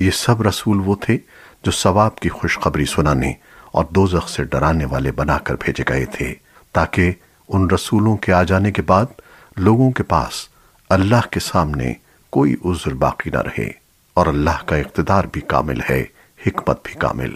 یہ سب رسول وہ تھے جو ثواب کی خوشخبری سنانے اور دوزخ سے ڈرانے والے بنا کر بھیجے گئے تھے، تاکہ ان رسولوں کے آ جانے کے بعد لوگوں کے پاس اللہ کے سامنے کوئی عذر باقی نہ رہے اور اللہ کا اقتدار بھی کامل ہے، حکمت بھی کامل۔